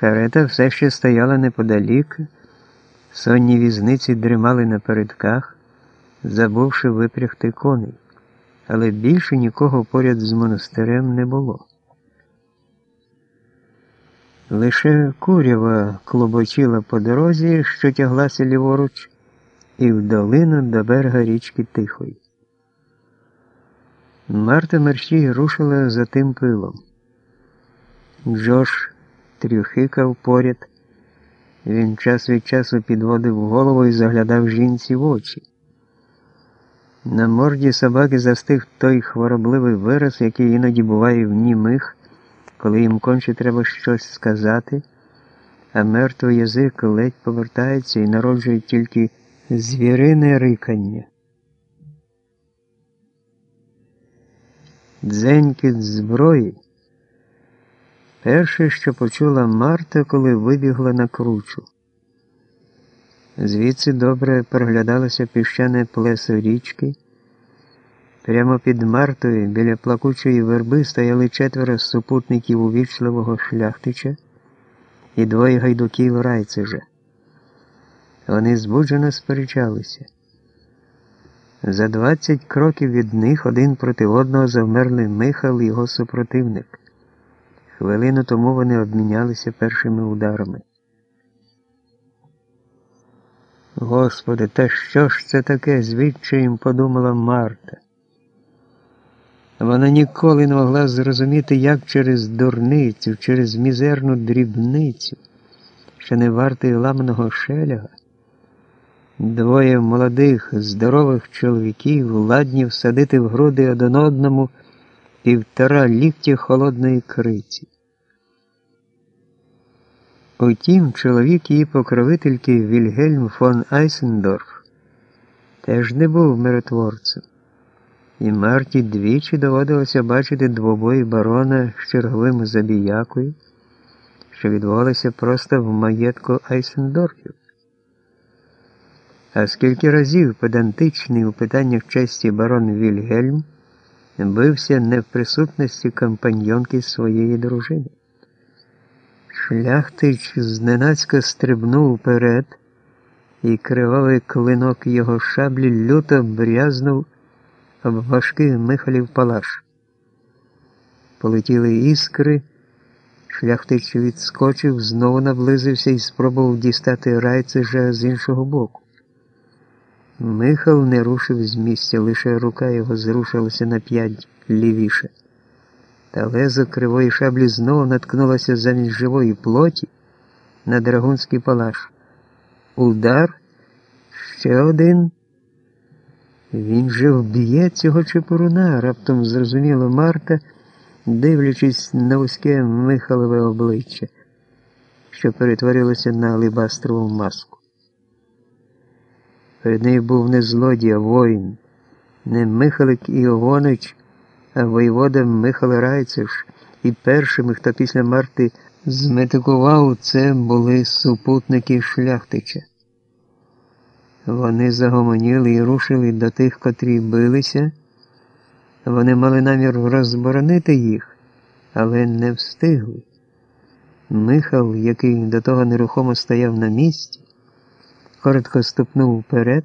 Карета все ще стояла неподалік, сонні візниці дрімали на передках, забувши випрягти коней, але більше нікого поряд з монастирем не було. Лише курява клоботіла по дорозі, що тяглася ліворуч, і в долину до берега річки Тихої. Марта мерщій рушила за тим пилом. Джош трюхикав поряд. Він час від часу підводив голову і заглядав жінці в очі. На морді собаки застиг той хворобливий вираз, який іноді буває в німих, коли їм конче треба щось сказати, а мертвий язик ледь повертається і народжує тільки звірине рикання. Дзенькіт зброї. Перше, що почула Марта, коли вибігла на кручу. Звідси добре проглядалося піщане плесо річки. Прямо під Мартою біля плакучої верби стояли четверо супутників увічливого шляхтича і двоє гайдуків райцежа. Вони збуджено сперечалися. За двадцять кроків від них один проти одного завмерли Михал і його супротивник. Хвилину тому вони обмінялися першими ударами. Господи, та що ж це таке? звідчаєм подумала Марта. Вона ніколи не могла зрозуміти, як через дурницю, через мізерну дрібницю, що не вартий ламаного шеляга, двоє молодих, здорових чоловіків ладні всадити в груди один одному півтора лікті холодної криці. Утім, чоловік її покровительки Вільгельм фон Айсендорф теж не був миротворцем, і Марті двічі доводилося бачити двобої барона з черговим забіякою, що відбувалося просто в маєтку Айсендорфів. А скільки разів педантичний у питаннях честі барон Вільгельм бився не в присутності компаньонки своєї дружини. Шляхтич зненацька стрибнув вперед, і кривавий клинок його шаблі люто брязнув об важкий Михалів палаш. Полетіли іскри, шляхтич відскочив, знову наблизився і спробував дістати райцежа з іншого боку. Михал не рушив з місця, лише рука його зрушилася на п'ять лівіше. Та лезо кривої шаблі знову наткнулося замість живої плоті на драгунський палаш. Удар ще один. Він же вб'є цього чепуруна, раптом зрозуміла Марта, дивлячись на вузьке Михалове обличчя, що перетворилося на алебастрову маску. Перед нею був не злодій, а воїн, не Михалик Іовонич, а воєвода Михайло Райцеш і першими, хто після Марти зметикував, це були супутники шляхтича. Вони загомоніли і рушили до тих, котрі билися. Вони мали намір розборонити їх, але не встигли. Михал, який до того нерухомо стояв на місці, коротко ступнув вперед.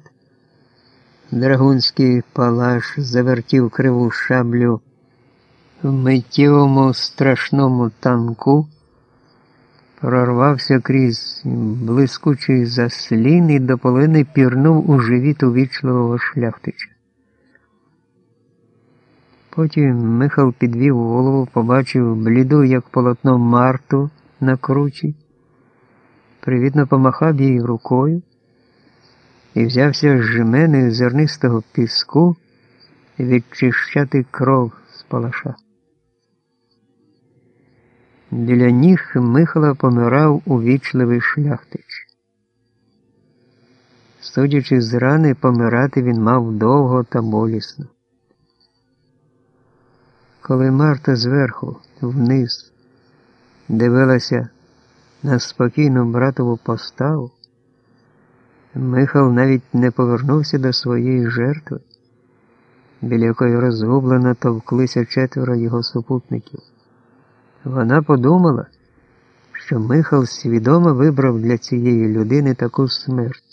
Драгунський палаш завертів криву шаблю в миттєвому страшному танку, прорвався крізь блискучий заслін і до половини пірнув у живіт увічливого шляхтича. Потім Михал підвів голову, побачив бліду, як полотно Марту на кручі, привітно помахав їй рукою і взявся з жменою зернистого піску відчищати кров з палаша. Біля ніг Михала помирав увічливий шляхтич. Судячи з рани, помирати він мав довго та болісно. Коли Марта зверху, вниз, дивилася на спокійну братову поставу, Михал навіть не повернувся до своєї жертви, біля якої розгублено товклися четверо його супутників. Вона подумала, що Михал свідомо вибрав для цієї людини таку смерть.